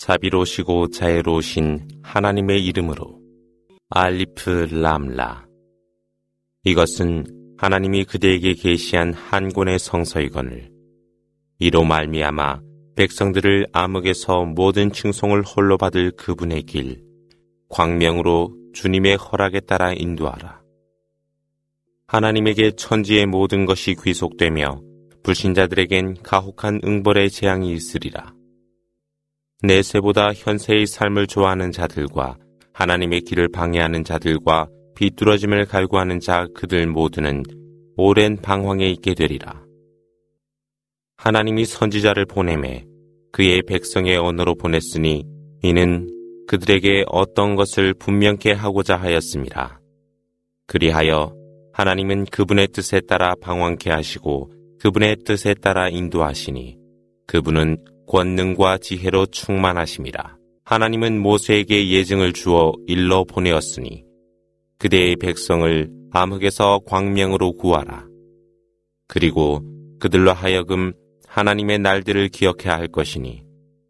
자비로시고 자애로우신 하나님의 이름으로 알리프 람라 이것은 하나님이 그대에게 계시한 한 권의 성서이거늘 이로 말미암아 백성들을 암흑에서 모든 칭송을 홀로 받을 그분의 길 광명으로 주님의 허락에 따라 인도하라. 하나님에게 천지의 모든 것이 귀속되며 불신자들에겐 가혹한 응벌의 재앙이 있으리라. 내세보다 현세의 삶을 좋아하는 자들과 하나님의 길을 방해하는 자들과 비뚤어짐을 갈구하는 자 그들 모두는 오랜 방황에 있게 되리라. 하나님이 선지자를 보내매 그의 백성의 언어로 보냈으니 이는 그들에게 어떤 것을 분명케 하고자 하였습니다. 그리하여 하나님은 그분의 뜻에 따라 방황케 하시고 그분의 뜻에 따라 인도하시니 그분은 권능과 지혜로 충만하심이라. 하나님은 모세에게 예증을 주어 일러 보내었으니 그대의 백성을 암흑에서 광명으로 구하라. 그리고 그들로 하여금 하나님의 날들을 기억해야 할 것이니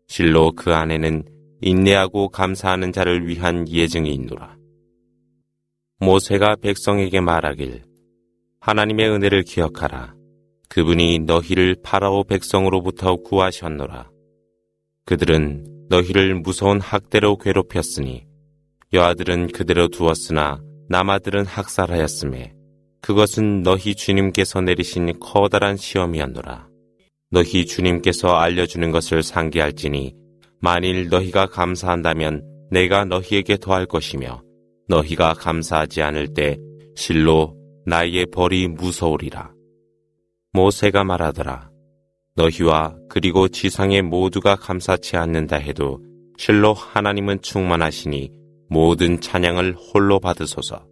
실로 그 안에는 인내하고 감사하는 자를 위한 예증이 있노라. 모세가 백성에게 말하길 하나님의 은혜를 기억하라. 그분이 너희를 파라오 백성으로부터 구하셨노라. 그들은 너희를 무서운 학대로 괴롭혔으니 여아들은 그대로 두었으나 남아들은 학살하였음에 그것은 너희 주님께서 내리신 커다란 시험이었노라. 너희 주님께서 알려주는 것을 상기할지니 만일 너희가 감사한다면 내가 너희에게 더할 것이며 너희가 감사하지 않을 때 실로 나의 벌이 무서우리라. 모세가 말하더라. 너희와 그리고 지상의 모두가 감사치 않는다 해도 실로 하나님은 충만하시니 모든 찬양을 홀로 받으소서.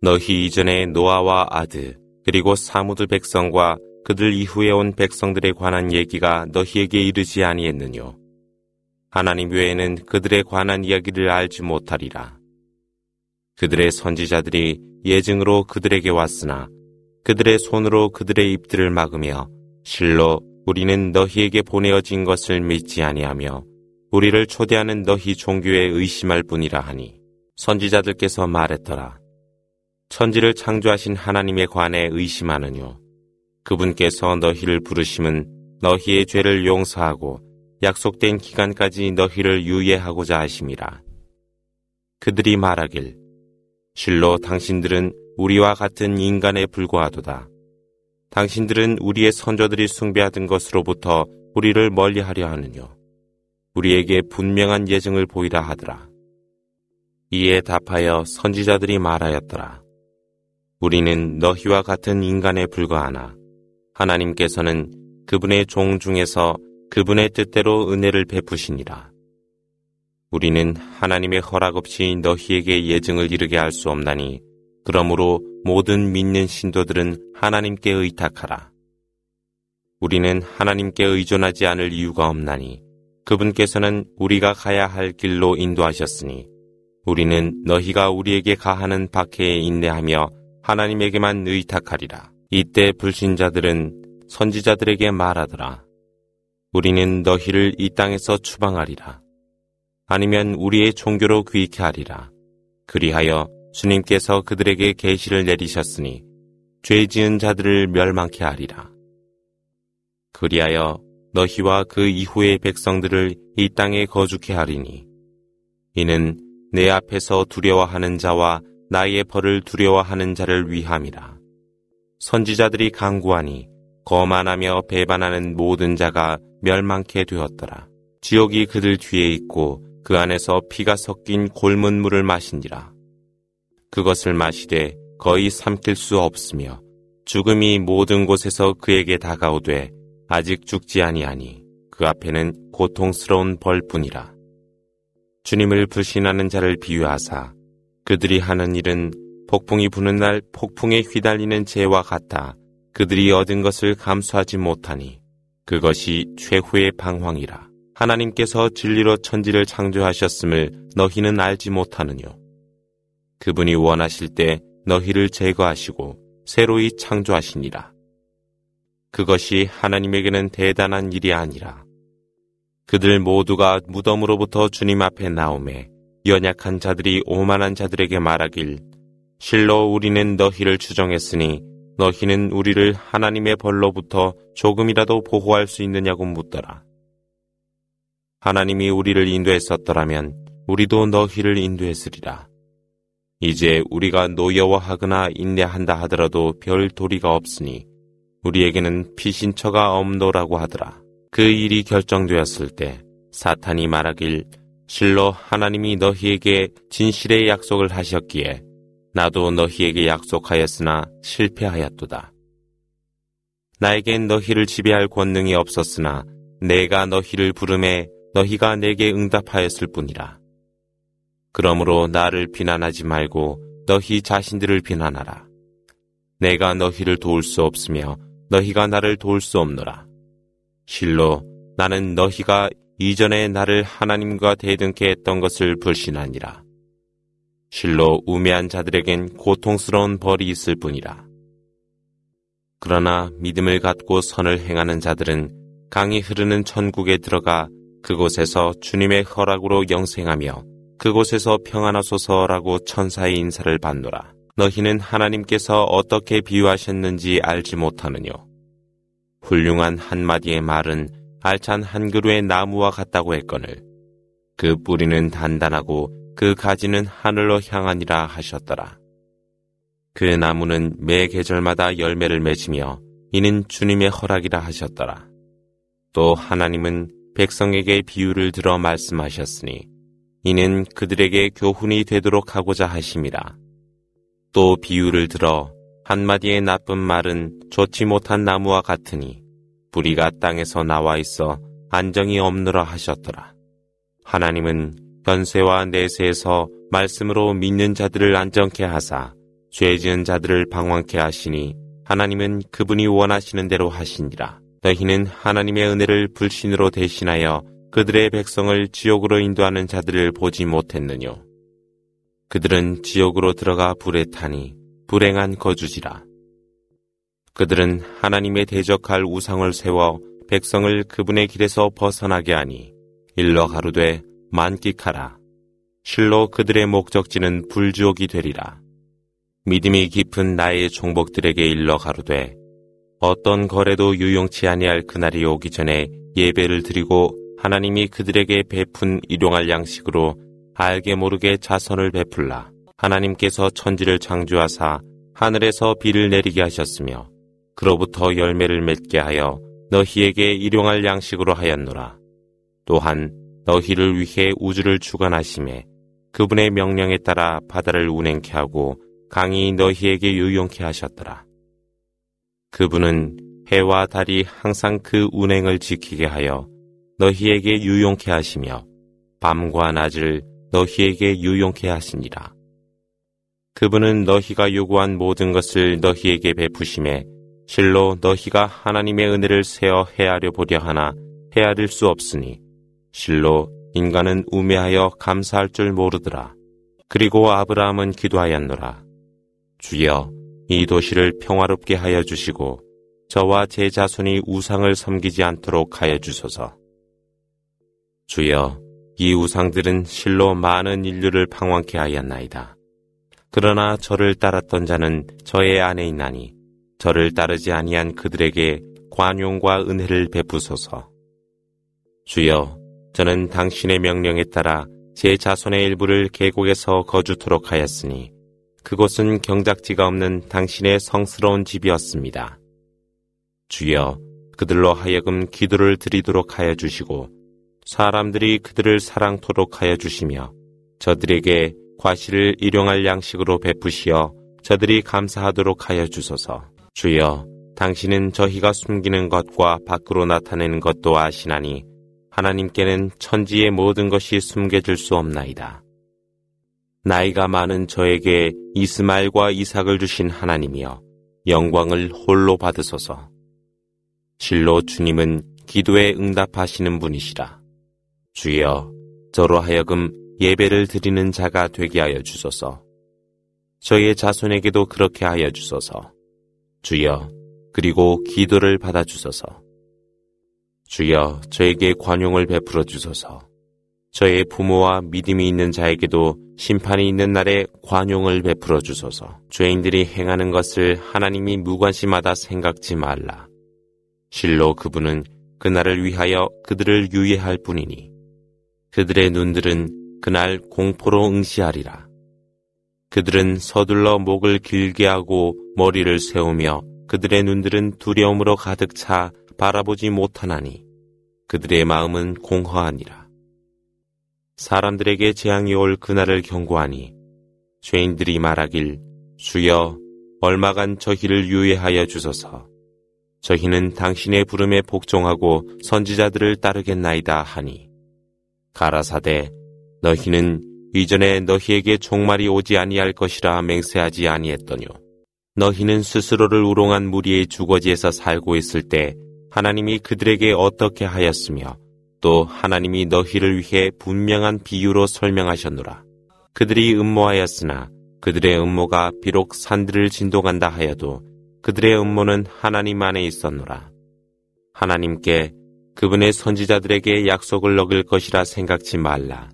너희 이전에 노아와 아드 그리고 사무드 백성과 그들 이후에 온 백성들에 관한 얘기가 너희에게 이르지 아니했느뇨. 하나님 외에는 그들에 관한 이야기를 알지 못하리라. 그들의 선지자들이 예증으로 그들에게 왔으나 그들의 손으로 그들의 입들을 막으며 실로 우리는 너희에게 보내어진 것을 믿지 아니하며 우리를 초대하는 너희 종교에 의심할 뿐이라 하니 선지자들께서 말했더라. 천지를 창조하신 하나님에 관해 의심하느뇨. 그분께서 너희를 부르심은 너희의 죄를 용서하고 약속된 기간까지 너희를 유예하고자 하심이라. 그들이 말하길 실로 당신들은 우리와 같은 인간에 불과하도다. 당신들은 우리의 선조들이 숭배하던 것으로부터 우리를 멀리하려 하느뇨. 우리에게 분명한 예증을 보이라 하더라. 이에 답하여 선지자들이 말하였더라. 우리는 너희와 같은 인간에 불과하나 하나님께서는 그분의 종 중에서 그분의 뜻대로 은혜를 베푸시니라. 우리는 하나님의 허락 없이 너희에게 예증을 이르게 할 수 없나니 그러므로 모든 믿는 신도들은 하나님께 의탁하라. 우리는 하나님께 의존하지 않을 이유가 없나니 그분께서는 우리가 가야 할 길로 인도하셨으니 우리는 너희가 우리에게 가하는 박해에 인내하며 하나님에게만 의탁하리라. 이때 불신자들은 선지자들에게 말하더라. 우리는 너희를 이 땅에서 추방하리라. 아니면 우리의 종교로 귀케 하리라. 그리하여 주님께서 그들에게 계시를 내리셨으니 죄 지은 자들을 멸망케 하리라. 그리하여 너희와 그 이후의 백성들을 이 땅에 거주케 하리니 이는 내 앞에서 두려워하는 자와 나의 벌을 두려워하는 자를 위함이라. 선지자들이 강구하니 거만하며 배반하는 모든 자가 멸망케 되었더라. 지옥이 그들 뒤에 있고 그 안에서 피가 섞인 골문 물을 마신지라. 그것을 마시되 거의 삼킬 수 없으며 죽음이 모든 곳에서 그에게 다가오되 아직 죽지 아니하니 그 앞에는 고통스러운 벌뿐이라. 주님을 불신하는 자를 비유하사 그들이 하는 일은 폭풍이 부는 날 폭풍에 휘달리는 재와 같아 그들이 얻은 것을 감수하지 못하니 그것이 최후의 방황이라. 하나님께서 진리로 천지를 창조하셨음을 너희는 알지 못하느뇨. 그분이 원하실 때 너희를 제거하시고 새로이 창조하시니라. 그것이 하나님에게는 대단한 일이 아니라 그들 모두가 무덤으로부터 주님 앞에 나오매 연약한 자들이 오만한 자들에게 말하길 실로 우리는 너희를 추정했으니 너희는 우리를 하나님의 벌로부터 조금이라도 보호할 수 있느냐고 묻더라. 하나님이 우리를 인도했었더라면 우리도 너희를 인도했으리라. 이제 우리가 노여워하거나 인내한다 하더라도 별 도리가 없으니 우리에게는 피신처가 없노라고 하더라. 그 일이 결정되었을 때 사탄이 말하길 실로 하나님이 너희에게 진실의 약속을 하셨기에 나도 너희에게 약속하였으나 실패하였도다. 나에겐 너희를 지배할 권능이 없었으나 내가 너희를 부름에 너희가 내게 응답하였을 뿐이라. 그러므로 나를 비난하지 말고 너희 자신들을 비난하라. 내가 너희를 도울 수 없으며 너희가 나를 도울 수 없노라. 실로 나는 너희가 이전에 나를 하나님과 대등케 했던 것을 불신하니라. 실로 우매한 자들에겐 고통스러운 벌이 있을 뿐이라. 그러나 믿음을 갖고 선을 행하는 자들은 강이 흐르는 천국에 들어가 그곳에서 주님의 허락으로 영생하며 그곳에서 평안하소서라고 천사의 인사를 받노라. 너희는 하나님께서 어떻게 비유하셨는지 알지 못하느뇨. 훌륭한 한마디의 말은 알찬 한 그루의 나무와 같다고 했거늘. 그 뿌리는 단단하고 그 가지는 하늘로 향하니라 하셨더라. 그 나무는 매 계절마다 열매를 맺으며 이는 주님의 허락이라 하셨더라. 또 하나님은 백성에게 비유를 들어 말씀하셨으니 이는 그들에게 교훈이 되도록 하고자 하심이라. 또 비유를 들어 한마디의 나쁜 말은 좋지 못한 나무와 같으니 뿌리가 땅에서 나와 있어 안정이 없느라 하셨더라. 하나님은 변세와 내세에서 말씀으로 믿는 자들을 안정케 하사 죄 지은 자들을 방황케 하시니 하나님은 그분이 원하시는 대로 하시니라. 너희는 하나님의 은혜를 불신으로 대신하여 그들의 백성을 지옥으로 인도하는 자들을 보지 못했느뇨. 그들은 지옥으로 들어가 불에 타니 불행한 거주지라. 그들은 하나님의 대적할 우상을 세워 백성을 그분의 길에서 벗어나게 하니 일러 가루되 만끽하라. 실로 그들의 목적지는 불지옥이 되리라. 믿음이 깊은 나의 종복들에게 일러 가루되 어떤 거래도 유용치 아니할 그날이 오기 전에 예배를 드리고 하나님이 그들에게 베푼 일용할 양식으로 알게 모르게 자선을 베풀라. 하나님께서 천지를 창조하사 하늘에서 비를 내리게 하셨으며 그로부터 열매를 맺게 하여 너희에게 일용할 양식으로 하였노라. 또한 너희를 위해 우주를 주관하심에 그분의 명령에 따라 바다를 운행케 하고 강이 너희에게 유용케 하셨더라. 그분은 해와 달이 항상 그 운행을 지키게 하여 너희에게 유용케 하시며 밤과 낮을 너희에게 유용케 하시니라. 그분은 너희가 요구한 모든 것을 너희에게 베푸심에 실로 너희가 하나님의 은혜를 세어 헤아려 보려 하나 헤아릴 수 없으니 실로 인간은 우매하여 감사할 줄 모르더라. 그리고 아브라함은 기도하였노라. 주여 이 도시를 평화롭게 하여 주시고 저와 제 자손이 우상을 섬기지 않도록 하여 주소서. 주여 이 우상들은 실로 많은 인류를 방황케 하였나이다. 그러나 저를 따랐던 자는 저의 안에 있나니 저를 따르지 아니한 그들에게 관용과 은혜를 베푸소서. 주여 저는 당신의 명령에 따라 제 자손의 일부를 계곡에서 거주토록 하였으니 그곳은 경작지가 없는 당신의 성스러운 집이었습니다. 주여 그들로 하여금 기도를 드리도록 하여 주시고 사람들이 그들을 사랑토록 하여 주시며 저들에게 과실을 일용할 양식으로 베푸시어 저들이 감사하도록 하여 주소서. 주여 당신은 저희가 숨기는 것과 밖으로 나타내는 것도 아시나니 하나님께는 천지의 모든 것이 숨겨질 수 없나이다. 나이가 많은 저에게 이스마엘과 이삭을 주신 하나님이여 영광을 홀로 받으소서. 실로 주님은 기도에 응답하시는 분이시라. 주여 저로 하여금 예배를 드리는 자가 되게 하여 주소서. 저의 자손에게도 그렇게 하여 주소서. 주여 그리고 기도를 받아 주소서. 주여 저에게 관용을 베풀어 주소서. 저의 부모와 믿음이 있는 자에게도 심판이 있는 날에 관용을 베풀어 주소서. 죄인들이 행하는 것을 하나님이 무관심하다 생각지 말라. 실로 그분은 그날을 위하여 그들을 유예할 뿐이니 그들의 눈들은 그날 공포로 응시하리라. 그들은 서둘러 목을 길게 하고 머리를 세우며 그들의 눈들은 두려움으로 가득 차 바라보지 못하나니 그들의 마음은 공허하니라. 사람들에게 재앙이 올 그날을 경고하니 죄인들이 말하길 주여 얼마간 저희를 유예하여 주소서. 저희는 당신의 부름에 복종하고 선지자들을 따르겠나이다 하니 가라사대 너희는 이전에 너희에게 종말이 오지 아니할 것이라 맹세하지 아니했더뇨. 너희는 스스로를 우롱한 무리의 주거지에서 살고 있을 때 하나님이 그들에게 어떻게 하였으며 또 하나님이 너희를 위해 분명한 비유로 설명하셨노라. 그들이 음모하였으나 그들의 음모가 비록 산들을 진동한다 하여도 그들의 음모는 하나님 안에 있었노라. 하나님께 그분의 선지자들에게 약속을 어길 것이라 생각지 말라.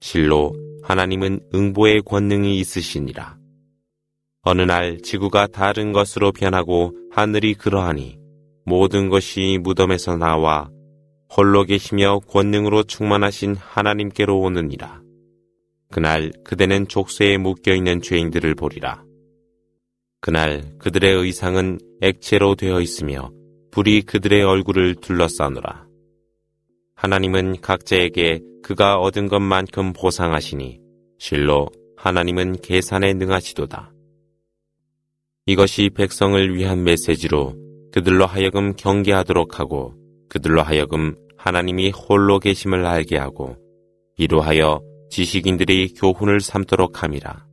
실로 하나님은 응보의 권능이 있으시니라. 어느 날 지구가 다른 것으로 변하고 하늘이 그러하니 모든 것이 무덤에서 나와 홀로 계시며 권능으로 충만하신 하나님께로 오느니라. 그날 그대는 족쇄에 묶여 있는 죄인들을 보리라. 그날 그들의 의상은 액체로 되어 있으며 불이 그들의 얼굴을 둘러싸노라. 하나님은 각자에게 그가 얻은 것만큼 보상하시니 실로 하나님은 계산에 능하시도다. 이것이 백성을 위한 메시지로 그들로 하여금 경계하도록 하고 그들로 하여금 하나님이 홀로 계심을 알게 하고 이로하여 지식인들이 교훈을 삼도록 함이라.